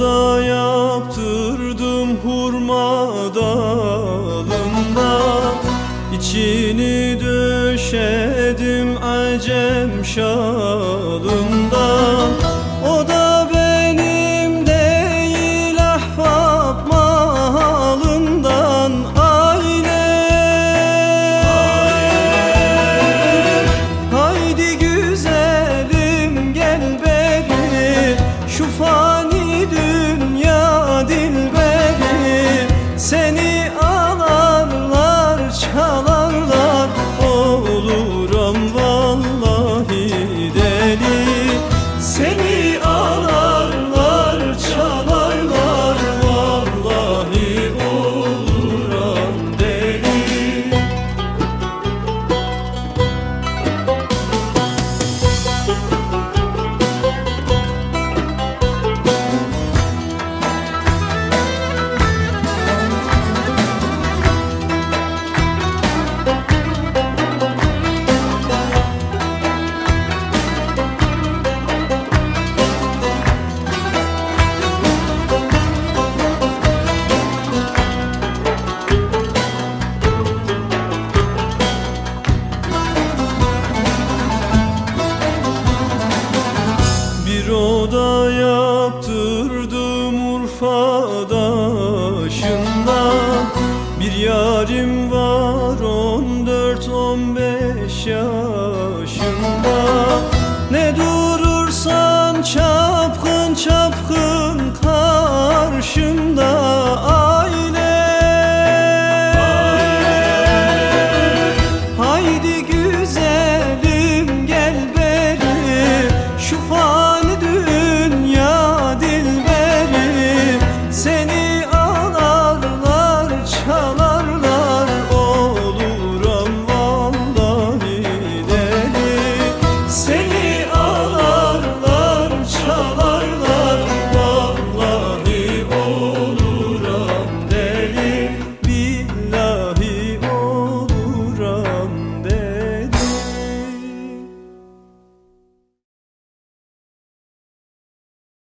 Balda yaptırdım hurma dalında. İçini döşedim acem şalında vefadaşında Bir yarim var on dört on beş yaş.